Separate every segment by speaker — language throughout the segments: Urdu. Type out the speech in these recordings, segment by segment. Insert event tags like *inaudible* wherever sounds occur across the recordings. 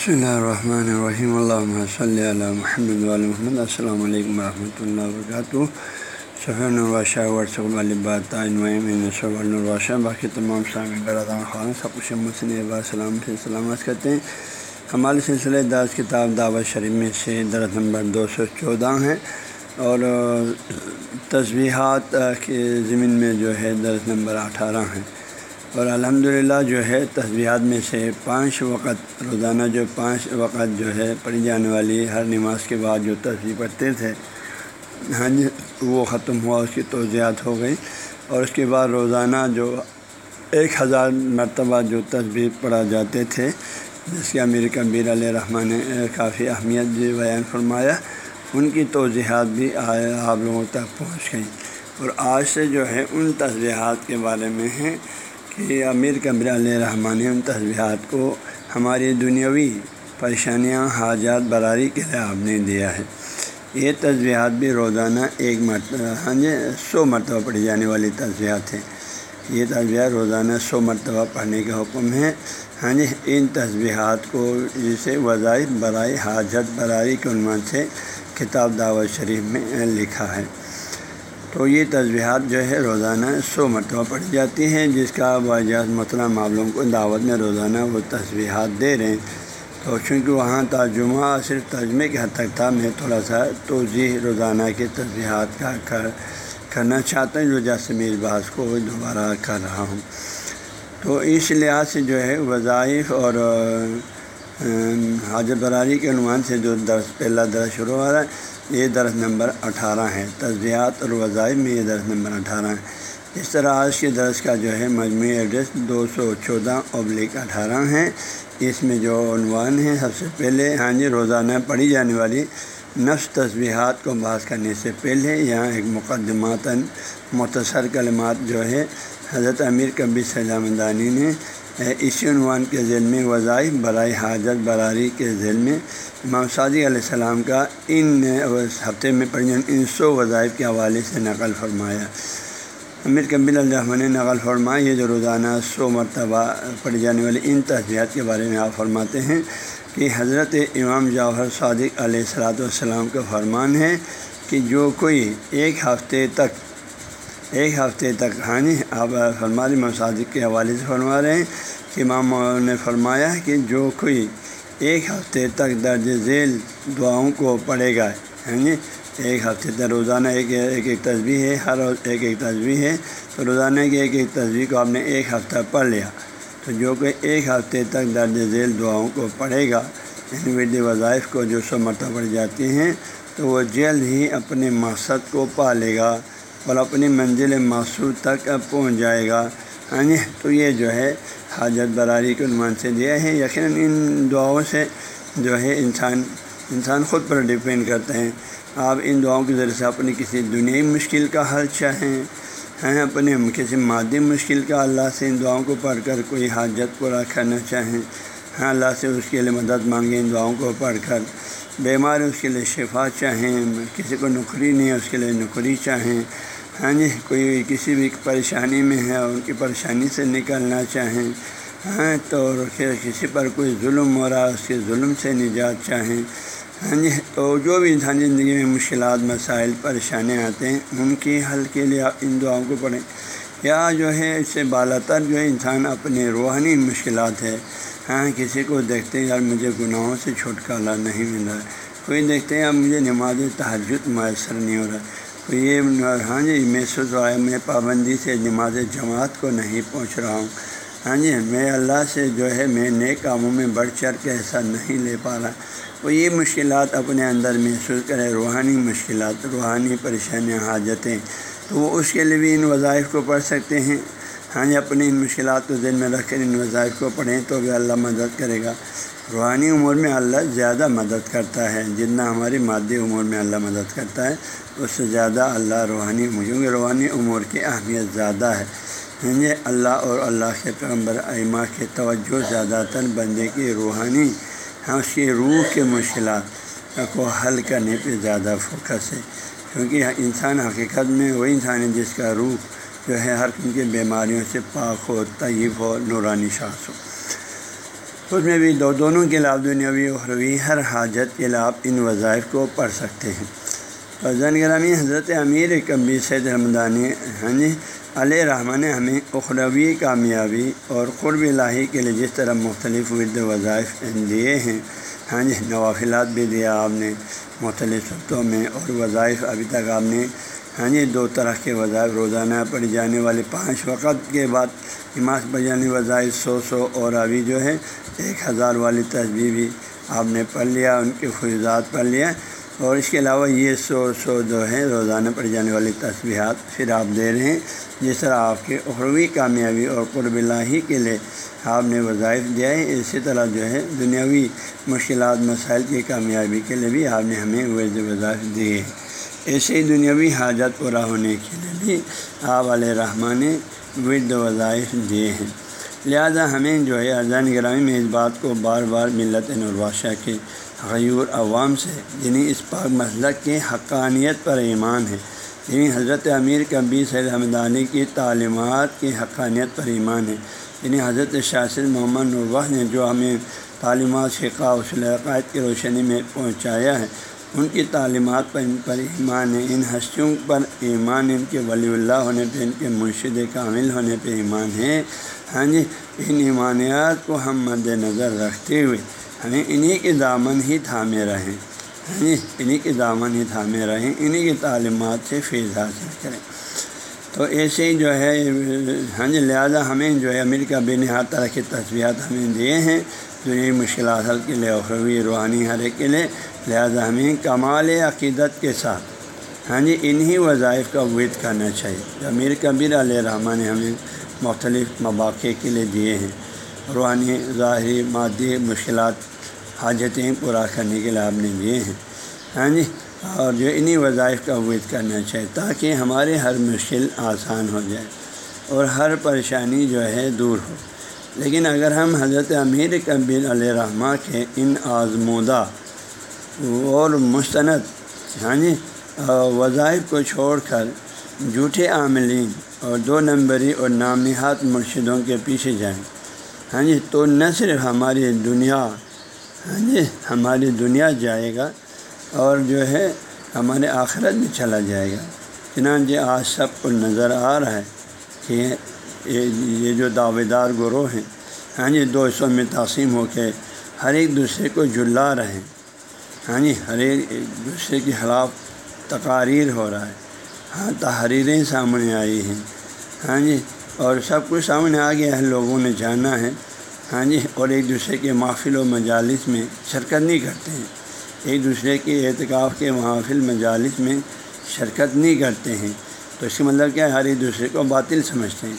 Speaker 1: بسم اللہ الرحمن الرحیم اللہ صلی اللہ محمد محمد السلام علیکم ورحمۃ اللہ وبرکاتہ سفر الراشہ ورثب الراشہ باقی تمام برادان خان سب کچھ مسلم السلام سے سلامت کرتے ہیں ہمارے سلسلے دس کتاب دعوت شریف میں سے درخت نمبر دو سو چودہ ہیں. اور تصویحات کے ضمن میں جو ہے درخت نمبر اٹھارہ ہیں. اور الحمدللہ جو ہے تصویحات میں سے پانچ وقت روزانہ جو پانچ وقت جو ہے پڑھی جانے والی ہر نماز کے بعد جو تصویر پڑھتے تھے ہاں جی وہ ختم ہوا، اس کی توضیحات ہو گئی اور اس کے بعد روزانہ جو ایک ہزار مرتبہ جو تصویر پڑھا جاتے تھے، جس کے امیر کبیر علیہ رحمٰن نے کافی اہمیت بھی بیان فرمایا، ان کی توضیحات بھی آپ لوگوں تک پہنچ گئیں۔ اور آج سے جو ہے، ان تصویحات کے بارے میں ہیں۔ کہ امیر کبر علیہ رحمٰن نے ان تصویحات کو ہماری دنیاوی پریشانیاں، حاجات، براری کے لیے آپ نے دیا ہے۔ یہ تصویحات بھی روزانہ ایک مرتبہ ہاں جی سو مرتبہ پڑھی جانے والی تصویحات ہیں۔ یہ تصویحات روزانہ سو مرتبہ پڑھنے کا حکم ہے۔ ہاں جی ان تصویحات کو جسے وظائف برائے حاجت براری کے عنوان سے کتاب دعوت شریف میں لکھا ہے۔ تو یہ تجبیہات جو ہے روزانہ سو مرتبہ پڑھی جاتی ہیں، جس کا واجہ مطلع معلوم کو دعوت میں روزانہ وہ تصویحات دے رہے ہیں۔ تو چونکہ وہاں ترجمہ صرف ترجمے کے حد تک تھا، میں تھوڑا سا توضیح روزانہ کے تصویحات کا کر، کرنا چاہتا ہوں، جو جیسے میری کو دوبارہ کر رہا ہوں۔ تو اس لحاظ سے جو ہے وظائف اور حاجت براری کے عنوان سے جو درس پہلا درس شروع ہو رہا ہے یہ درخت نمبر اٹھارہ ہے تصویات اور وظائف میں یہ درخت نمبر اٹھارہ ہے اس طرح آج کے درس کا جو ہے مجموعی ایڈریس دو سو چودہ ابلک اٹھارہ ہیں۔ اس میں جو عنوان ہے، سب سے پہلے ہاں جی روزانہ پڑھی جانے والی نفس تصویحات کو بحث کرنے سے پہلے یہاں ایک مقدمات مختصر کلمات جو ہے، حضرت امیر کبی سلام دانی نے اسی عنوان کے ذیل میں وظائف برائے حاجت، براری کے ذیل میں۔ امام صادی علیہ السلام کا ان ہفتے میں پڑھی ان سو وظائف کے حوالے سے نقل فرمایا۔ امیر کبیل الرحمٰن نے نقل فرمایا یہ جو روزانہ سو مرتبہ پڑھی جانے والی ان تصویرات کے بارے میں آپ فرماتے ہیں کہ حضرت امام جواہر صادق علیہ السلاۃ والسلام کا فرمان ہے کہ جو کوئی ایک ہفتے تک ایک ہفتے تک ہاں جی آپ فرمائی امام کے حوالے سے فرما رہے ہیں کہ امام نے فرمایا کہ جو کوئی ایک ہفتے تک درج ذیل دعاؤں کو پڑھے گا ہاں جی ایک ہفتے تک روزانہ ایک ایک ایک تصویر ہے، ہر روز ایک ایک تصویر ہے، تو روزانہ کی ایک ایک تصویر کو آپ نے ایک ہفتہ پڑھ لیا۔ تو جو کہ ایک ہفتے تک درج ذیل دعاؤں کو پڑھے گا یعنی ورد وظائف کو جو سو مرتبہ پڑھ جاتی ہیں، تو وہ جلد ہی اپنے مقصد کو پا لے گا۔ اور اپنی منزل مقصود تک پہنچ جائے گا۔ ہاں جی تو یہ جو ہے، حاجت براری کے عنوان سے دیا ہے۔ یقیناً ان دعاؤں سے جو ہے، انسان انسان خود پر ڈپینڈ کرتے ہیں آپ ان دعاؤں کے ذریعے سے اپنی کسی دنیا مشکل کا حل چاہیں ہیں اپنے کسی مادی مشکل کا اللہ سے ان دعاؤں کو پڑھ کر کوئی حاجت پورا کرنا چاہیں۔ ہاں اللہ سے اس کے لیے مدد مانگیں، ان دعاؤں کو پڑھ کر۔ بیمار اس کے لیے شفا چاہیں، کسی کو نوکری نہیں ہے اس کے لیے نوکری چاہیں۔ ہاں جی کوئی کسی بھی پریشانی میں ہے، ان کی پریشانی سے نکلنا چاہیں۔ ہاں تو کسی پر کوئی ظلم ہو رہا اس کے ظلم سے نجات چاہیں۔ ہاں جی تو جو بھی انسانی زندگی میں مشکلات، مسائل، پریشانیاں آتے ہیں، ان کی حل کے لیے آپ ان دعاؤں کو پڑھیں۔ یا جو ہے، اس سے بالا تر جو ہے، انسان اپنے روحانی مشکلات ہے۔ ہاں کسی کو دیکھتے ہیں، یار مجھے گناہوں سے چھٹکارا نہیں مل رہا۔ ہے کوئی دیکھتے ہیں، یار مجھے نماز تحجد میسر نہیں ہو رہا۔ ہے تو یہ ہاں جی محسوس ہوا ہے میں پابندی سے نماز جماعت کو نہیں پہنچ رہا ہوں۔ ہاں جی میں اللہ سے جو ہے، میں نئے کاموں میں بڑھ چڑھ کے ایسا نہیں لے پا رہا۔ وہ یہ مشکلات اپنے اندر محسوس کرے، روحانی مشکلات، روحانی پریشانیاں، حاجتیں، تو وہ اس کے لیے بھی ان وظائف کو پڑھ سکتے ہیں۔ ہاں جی اپنی ان مشکلات کو ذہن میں رکھ کر، ان وظائف کو پڑھیں تو بھی اللہ مدد کرے گا۔ روحانی امور میں اللہ زیادہ مدد کرتا ہے، جتنا ہماری مادی امور میں اللہ مدد کرتا ہے، اس سے زیادہ اللہ روحانی کیونکہ روحانی امور کی اہمیت زیادہ ہے۔ یہ اللہ اور اللہ کے پیغمبر ائمہ کے توجہ زیادہ تر بندے کی روحانی ہاں اس کی روح کے مشکلات کو حل کرنے پہ زیادہ فوکس ہے۔ کیونکہ انسان حقیقت میں وہی انسان ہے جس کا روح جو ہے ہر قسم کی بیماریوں سے پاک ہو طیب ہو نورانی شاخ ہو اس میں بھی دو، دونوں کے لاب دنیاوی اخروی ہر حاجت کے لاب ان وظائف کو پڑھ سکتے ہیں۔ فضن گرامی حضرت امیر کبی سید رحمدانی ہاں جی علیہ رحمٰن نے ہمیں اخروی، کامیابی اور قرب الہی کے لیے جس طرح مختلف ورد وظائف دیے ہیں۔ ہاں جی نوافلات بھی دیا آپ نے، مختلف سطحوں میں اور وظائف ابھی تک آپ نے ہاں جی دو طرح کے وظائف روزانہ پڑھی جانے والے پانچ وقت کے بعد نماز پڑھ جانے وظائف سو سو اور ابھی جو ہے ایک ہزار والی تصویر بھی آپ نے پڑھ لیا، ان کے فیضات پڑھ لیا۔ اور اس کے علاوہ یہ سو سو جو ہے روزانہ پڑھی جانے والی تصویرات پھر آپ دے رہے ہیں۔ جس طرح آپ کے اخروی، کامیابی اور قرب اللہ کے لیے آپ نے وظائف دیا ہے اسی طرح جو ہے دنیاوی مشکلات، مسائل کی کامیابی کے لیے بھی آپ نے ہمیں ویز وظائف دیے ایسے ہی دنیاوی حاجت پورا ہونے کے لیے بھی آپ علیہ رحمٰن نے ورد وظائف دیے ہیں۔ لہذا ہمیں جو ہے اذان گرامی میں اس بات کو بار بار ملت نرواشہ کے غیور عوام سے یعنی اس پاک مسلک کے حقانیت پر ایمان ہے۔ یعنی حضرت امیر کبی سید احمد علی کی تعلیمات کی حقانیت پر ایمان ہے۔ یعنی حضرت شاثر محمد نروح نے جو ہمیں تعلیمات شقا اصول عقائد کی روشنی میں پہنچایا ہے ان کی تعلیمات پر ان پر ایمان ہے، ان ہستیوں پر ایمان ان کے ولی اللہ ہونے پہ، ان کے مرشد کامل ہونے پہ ایمان ہے۔ ہاں جی ان ایمانیات کو ہم مد نظر رکھتے ہوئے ہمیں انہی کے دامن ہی تھامے رہیں۔ ہاں جی انہی کے دامن ہی تھامے رہیں، انہی کی تعلیمات سے فیض حاصل کریں۔ تو ایسے ہی جو ہے ہاں جی لہٰذا ہمیں جو ہے امریکہ بے نہاد طرح کی تصویرات ہمیں دیے ہیں۔ دنیا مشکلات حل کے لیے، اخروی روحانی ہر ایک کے لیے لہٰذا ہمیں کمال عقیدت کے ساتھ ہاں جی انہی وظائف کا وید کرنا چاہیے۔ امیر کبیر علیہ رحمٰن نے ہمیں مختلف مواقع کے لیے دیے ہیں۔ روحانی، ظاہری، مادی مشکلات، حاجتیں پورا کرنے کے لیے آپ نے دیے ہیں۔ ہاں جی اور جو انہی وظائف کا وید کرنا چاہیے تاکہ ہمارے ہر مشکل آسان ہو جائے اور ہر پریشانی جو ہے دور ہو۔ لیکن اگر ہم حضرت امیر کبیر علیہ رحمٰ کے ان آزمودہ اور مستند ہاں جی وظائف کو چھوڑ کر جھوٹے عاملین اور دو نمبری اور نامحات مرشدوں کے پیچھے جائیں۔ ہاں جی تو نہ صرف ہماری دنیا ہاں جی ہماری دنیا جائے گا اور جو ہے، ہمارے آخرت بھی چلا جائے گا۔ چنانچہ، آج سب کو نظر آ رہا ہے کہ یہ جو دعوے دار گروہ ہیں ہاں جی دو حصوں میں تقسیم ہو کے ہر ایک دوسرے کو جلا رہے ہیں۔ ہاں جی ہر ایک دوسرے کے خلاف تقاریر ہو رہا ہے۔ ہاں تحریریں سامنے آئی ہیں۔ ہاں جی اور سب کچھ سامنے آ گیا ہے، لوگوں نے جانا ہے۔ ہاں جی اور ایک دوسرے کے محفل و مجالس میں شرکت نہیں کرتے ہیں۔ ایک دوسرے کے اعتکاف کے محافل مجالس میں شرکت نہیں کرتے ہیں۔ تو اس کا مطلب کیا ہے؟ ہر ایک دوسرے کو باطل سمجھتے ہیں۔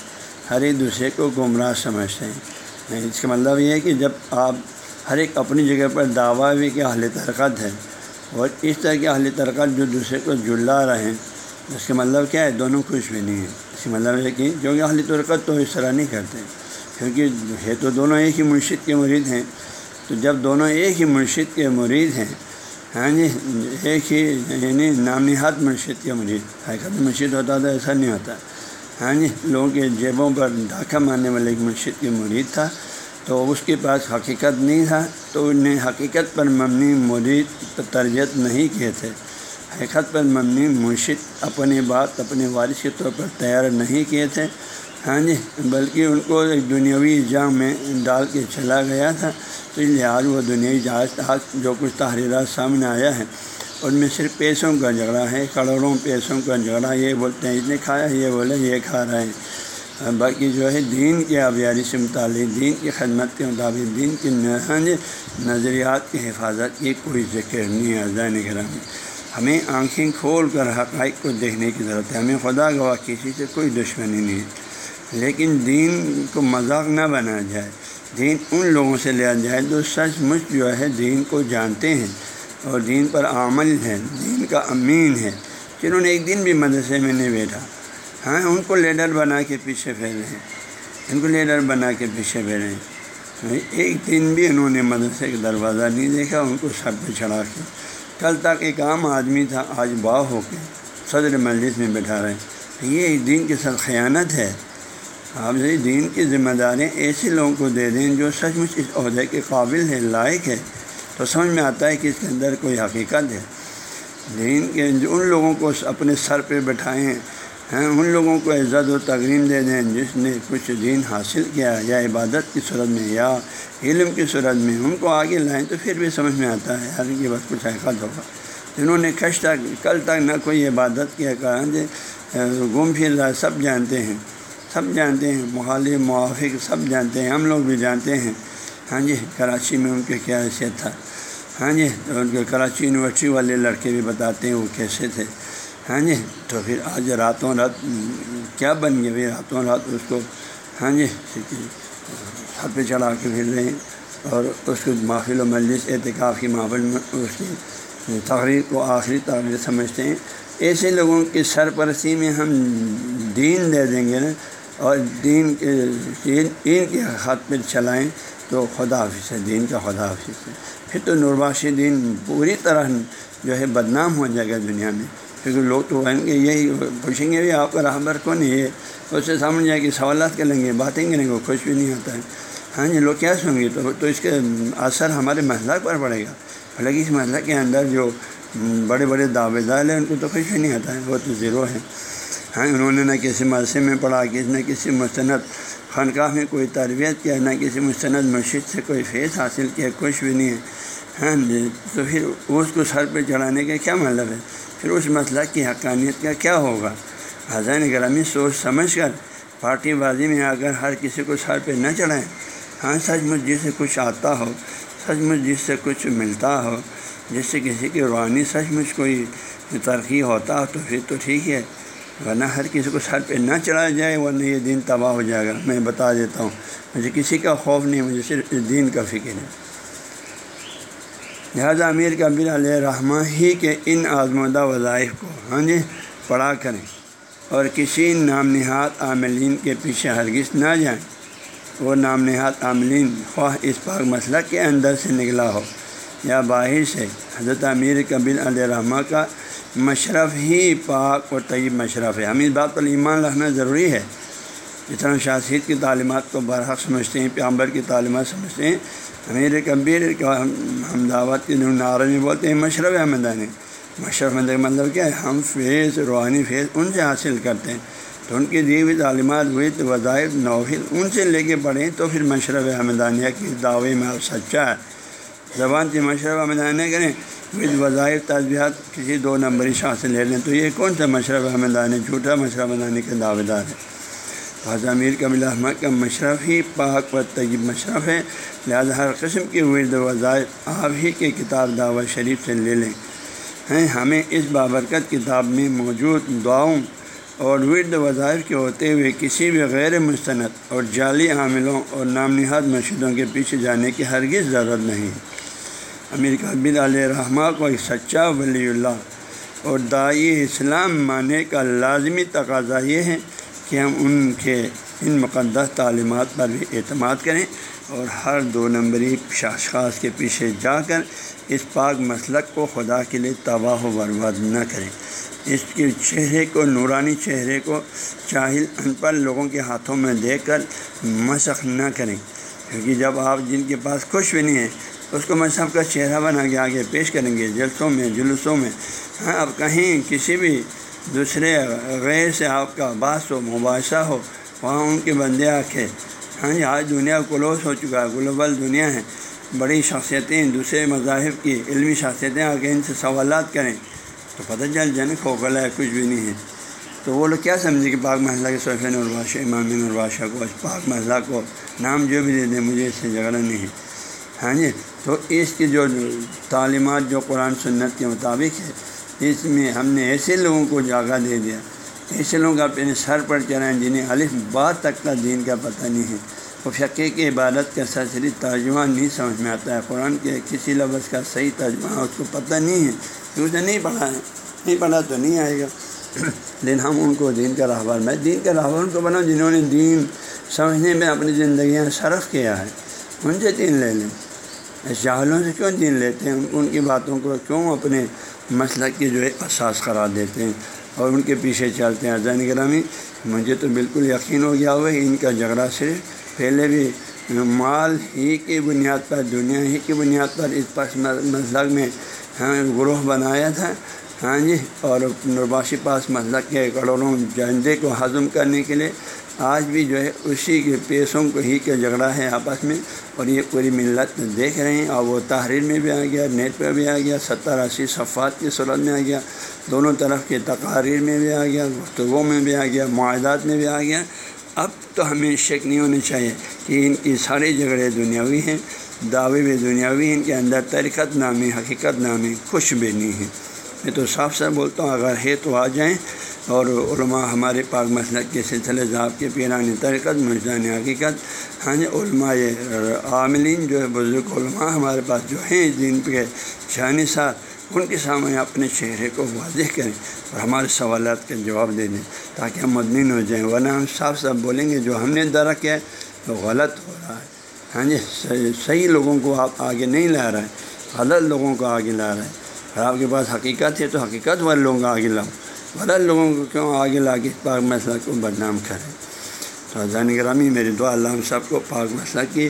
Speaker 1: ہر ایک دوسرے کو گمراہ سمجھتے ہیں۔ اس کا مطلب یہ ہے کہ جب آپ ہر ایک اپنی جگہ پر دعویٰ بھی کہ اہل ترکت ہے اور اس طرح کے اہل ترکت جو دوسرے کو جلا رہے ہیں، اس کا مطلب کیا ہے؟ دونوں خوش بھی نہیں ہیں۔ اس کا مطلب ہے کہ کیونکہ اہل ترکت تو اس طرح نہیں کرتے کیونکہ ہے تو دونوں ایک ہی مرشد کے مرید ہیں۔ تو جب دونوں ایک ہی مرشد کے مرید ہیں ہاں جی ایک ہی یعنی نامحات مرشد کے مرید۔ حقیقت مرشد ہوتا تو ایسا نہیں ہوتا۔ ہاں جی لوگوں کے جیبوں پر ڈھاکہ مارنے والے ایک مرشد کے مرید تھا۔ تو اس کے پاس حقیقت نہیں تھا، تو انہیں حقیقت پر مبنی مرید تربیت نہیں کیے تھے۔ حقیقت پر مبنی مرشد اپنی بات اپنے وارث کے طور پر تیار نہیں کیے تھے۔ ہاں جی بلکہ ان کو ایک دنیاوی جام میں ڈال کے چلا گیا تھا۔ تو لحاظ وہ دنیاوی جہاز جو کچھ تحریرات سامنے آیا ہے۔ ان میں صرف پیسوں کا جھگڑا ہے، کروڑوں پیسوں کا جھگڑا، یہ بولتے ہیں اس نے کھایا، یہ بولے، یہ کھا رہے ہیں۔ ہاں، باقی جو ہے، دین کے آبیاری سے متعلق، دین کی خدمت کے مطابق، دین کی نظریات کی حفاظت کی کوئی ذکر نہیں ہے ذہن گرام ہمیں آنکھیں کھول کر حقائق کو دیکھنے کی ضرورت ہے۔ ہمیں خدا گواہ کسی سے کوئی دشمنی نہیں ہے۔ لیکن دین کو مذاق نہ بنایا جائے۔ دین ان لوگوں سے لیا جائے جو سچ مچ جو ہے دین کو جانتے ہیں اور دین پر عمل ہے دین کا امین ہے۔ جنہوں نے ایک دن بھی مدرسے میں نہیں بیٹھا۔ ہاں ان کو لیڈر بنا کے پیچھے پھیرے ان کو لیڈر بنا کے پیچھے پھیرے ہیں۔ ایک دن بھی انہوں نے مدرسے کا دروازہ نہیں دیکھا، ان کو سر پہ چڑھا کے۔ کل تک ایک عام آدمی تھا، آج باہ ہو کے صدر مجلس میں بیٹھا رہے۔ ہیں یہ ایک دین کے ساتھ خیانت ہے۔ آپ سے دین کی ذمہ داریاں ایسے لوگوں کو دے دیں جو سچ مچ اس عہدے کے قابل ہے لائق ہے تو سمجھ میں آتا ہے کہ اس کے اندر کوئی حقیقت ہے۔ دین کے ان لوگوں کو اپنے سر پہ بٹھائیں ان لوگوں کو عزت و تقریم دے دیں جس نے کچھ دین حاصل کیا، یا عبادت کی صورت میں، یا علم کی صورت میں، ان کو آگے لائیں تو پھر بھی سمجھ میں آتا ہے، ہر کی بس کچھ حقیقت ہوگا۔ جنہوں نے کش تک، کل تک نہ کوئی عبادت کیا کہا جی گم پھر رہا سب جانتے ہیں۔ سب جانتے ہیں، مخالف، موافق، سب جانتے ہیں، ہم لوگ بھی جانتے ہیں۔ ہاں جی کراچی میں ان کے کیا حیثیت تھا؟ ہاں جی تو ان کے کراچی یونیورسٹی والے لڑکے بھی بتاتے ہیں وہ کیسے تھے۔ ہاں جی تو پھر آج راتوں رات کیا بن گیا بھائی؟ راتوں رات اس کو ہاں جی چھت پہ چڑھا کے پھر رہے ہیں اور اس کو محفل و مجلس اعتکاف کی محفل میں اس کی تقریر کو آخری تقریر سمجھتے ہیں۔ ایسے لوگوں کی سرپرستی میں ہم دین دے دیں گے نا، اور دین کے دین کے خط پہ چلائیں تو خدا حافظ ہے، دین کا خدا حافظ ہے۔ پھر تو نرباشی دین پوری طرح جو ہے بدنام ہو جائے گا دنیا میں۔ کیونکہ لوگ تو کہیں گے یہی پوچھیں گے بھی آپ کا رہبر کون ہے؟ اس سے سامنے جائے کہ سوالات کریں گے، باتیں کریں گے وہ خوش بھی نہیں ہوتا ہے۔ ہاں جی لوگ کیا سنیں گے؟ تو تو اس کے اثر ہمارے محلہ پر پڑے گا۔ حالانکہ اس محلہ کے اندر جو بڑے بڑے دعوے دار ہیں، ان کو تو خوش بھی نہیں آتا ہے، وہ تو زیرو ہے ہاں انہوں نے نہ کسی مدرسے میں پڑھا کسی نہ کسی مستند خانقاہ میں کوئی تربیت کیا، نہ کسی مستند مسجد سے کوئی فیس حاصل کیا، کچھ بھی نہیں ہے۔ ہاں جی تو پھر اس کو سر پہ چڑھانے کا کیا مطلب ہے؟ پھر اس مسئلہ کی حقانیت کا کیا ہوگا؟ حضین گرامی سوچ سمجھ کر پارٹی بازی میں آ کر ہر کسی کو سر پہ نہ چڑھائیں۔ ہاں سچ مچ جس سے کچھ آتا ہو، سچ مچ جس سے کچھ ملتا ہو جس سے کسی کی روحانی سچ مچ کوئی ترقی ہوتا ہو تو پھر تو ٹھیک ہے۔ ورنہ ہر کسی کو سر پہ نہ چڑھایا جائے، ورنہ یہ دین تباہ ہو جائے گا۔ میں بتا دیتا ہوں، مجھے کسی کا خوف نہیں، مجھے صرف اس دین کا فکر ہے۔ لہٰذا امیر کبیر علیہ رحمٰ ہی کے ان آزمودہ وظائف کو ہاں جی پڑھا کریں اور کسی نام نہاد عاملین کے پیچھے ہرگز نہ جائیں۔ وہ نام نہاد عاملین خواہ اس پاک مسئلہ کے اندر سے نکلا ہو یا باہر سے۔ حضرت امیر کبیر علیہ رحمٰ کا مشرف ہی پاک اور طیب مشرف ہے۔ ہم اس بات پر ایمان رکھنا ضروری ہے۔ جس طرح شاثید کی تعلیمات کو برحق سمجھتے ہیں پیامبر کی تعلیمات سمجھتے ہیں۔ امیر کبیر ہم دعوت کے نعرے میں بولتے ہیں، مشرف احمدانی مشرف کا مطلب کیا ہے؟ ہم فیض، روحانی فیض ان سے حاصل کرتے ہیں۔ تو ان کی دی ہوئی تعلیمات ہوئی تو وظائف نوحل ان سے لے کے پڑھیں تو پھر مشرف احمدانیہ کی دعوے میں آپ سچا ہے۔ زبان سے مشرف احمدانیہ کریں پھر وظائف تجزیات کسی دو نمبری شاہ سے لے لیں تو یہ کون سا مشرف احمدانی جھوٹا مشرف احمدانی کے دعوے دار ہے؟ حضرت امیر کبل احمد کا مشرف ہی پاک و طیب مشرف ہے، لہٰذا ہر قسم کی ورد وظائف آپ ہی کے کتاب دعوت شریف سے لے لیں۔ ہیں، ہمیں اس بابرکت کتاب میں موجود دعاؤں اور ورد وظائف کے ہوتے ہوئے کسی بھی غیر مستند اور جعلی عاملوں اور نام نہاد مشہدوں کے پیچھے جانے کی ہرگز ضرورت نہیں۔ امیر کبیر علیہ رحمٰ کو ایک سچا ولی اللہ اور دائی اسلام ماننے کا لازمی تقاضا یہ ہے کہ ہم ان کے ان مقدس تعلیمات پر بھی اعتماد کریں اور ہر دو نمبری اشخاص کے پیچھے جا کر اس پاک مسلک کو خدا کے لیے تباہ و برباد نہ کریں۔ اس کے چہرے کو، نورانی چہرے کو چاہل ان پڑھ لوگوں کے ہاتھوں میں دیکھ کر مشق نہ کریں۔ کیونکہ جب آپ جن کے پاس خوش بھی نہیں ہیں، اس کو مذہب کا چہرہ بنا کے آگے پیش کریں گے، جلسوں میں، جلوسوں میں۔ ہاں اب کہیں کسی بھی دوسرے غیر سے آپ کا باس ہو مباحثہ ہو، وہاں ان کے بندے آکھے ہاں جی آج دنیا کلوس ہو چکا ہے، گلوبل دنیا ہے، بڑی شخصیتیں دوسرے مذاہب کی علمی شخصیتیں آ کے ان سے سوالات کریں، تو پتہ چل جائے نا کھوکھلا ہے، کچھ بھی نہیں ہے۔ تو وہ لوگ کیا سمجھے کہ پاک محلہ کے سوفین الباشہ امام الباشہ کو پاک محلہ کو نام جو بھی دے دیں، مجھے اس سے جھگڑا نہیں ہے۔ ہاں جی تو اس کی جو تعلیمات، جو قرآن سنت کے مطابق ہے اس میں ہم نے ایسے لوگوں کو جاگہ دے دیا، ایسے لوگ اپنے سر پر چلائیں جنہیں الف بات تک کا دین کا پتہ نہیں ہے۔ وہ فقے کی عبادت کا سرسری ترجمہ نہیں سمجھ میں آتا ہے۔ قرآن کے کسی لفظ کا صحیح ترجمہ اس کو پتہ نہیں ہے۔ کیونکہ نہیں پڑھا ہے؟ نہیں پڑھا تو نہیں آئے گا۔ *clears throat* لیکن ہم ان کو دین کا رہبر میں دین کا رہبر ان کو بناؤں جنہوں نے دین سمجھنے میں اپنی زندگیاں صرف کیا ہے۔ ان سے دین لے لیں۔ جاہلوں سے کیوں دین لیتے ہیں؟ ان کی باتوں کو کیوں اپنے مسئلہ کی جو ہے اساس قرار دیتے ہیں اور ان کے پیچھے چلتے ہیں۔ زین گرامی، مجھے تو بالکل یقین ہو گیا ہوا ان کا جھگڑا صرف پہلے بھی مال ہی کی بنیاد پر، دنیا ہی کی بنیاد پر اس پس مذہب میں ہاں گروہ بنایا تھا۔ ہاں جی اور نرباشی پاس مسلک کے کروڑوں جائندے کو ہضم کرنے کے لیے آج بھی جو ہے اسی کے پیسوں کو ہی کا جھگڑا ہے آپس میں، اور یہ پوری ملت دیکھ رہے ہیں۔ اور وہ تحریر میں بھی آ گیا، نیٹ پہ بھی آ گیا ستر اسی صفات کی صورت میں آ گیا۔ دونوں طرف کے تقاریر میں بھی آ گیا، گفتگو میں بھی آ گیا، معاہدات میں بھی آ گیا۔ اب تو ہمیں شک نہیں ہونی چاہیے کہ ان کی سارے جھگڑے دنیاوی ہیں، دعوے بھی دنیاوی ہیں، ان کے اندر ترکت نامی، حقیقت نامی خوش بھی نہیں ہے۔ میں تو صاف صاف بولتا ہوں، اگر ہے تو آ جائیں۔ اور علماء ہمارے پاک مسلک کے سلسلے ذات کے پیران ترکت مجدان حقیقت ہاں جی علماء عاملین جو ہے بزرگ علماء ہمارے پاس جو ہیں دین پہ شانی ساتھ ان کے سامنے اپنے چہرے کو واضح کریں اور ہمارے سوالات کا جواب دے دیں تاکہ ہم مدمن ہو جائیں۔ ورنہ ہم صاف صاف بولیں گے، جو ہم نے درخت کیا ہے، وہ غلط ہو رہا ہے۔ ہاں جی صحیح لوگوں کو آپ آگے نہیں لا رہے ہیں، غلط لوگوں کو آگے لا رہے ہیں۔ اگر آپ کے پاس حقیقت ہے تو حقیقت والے لوگوں کو آگے لاؤ۔ ورنہ لوگوں کو کیوں آگے لا کے پاک مسئلہ کو بدنام کریں؟ تو حضان گرامی میری دعا اللہ ہم سب کو پاک مسئلہ کی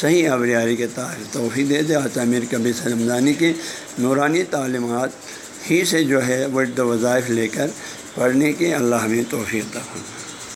Speaker 1: صحیح ابریاری کے تاریخ توفیق دے دے اور امیر کبھی سلمدانی کی نورانی تعلیمات ہی سے جو ہے ورد وظائف لے کر پڑھنے کی اللہ ہمیں توفیق تھا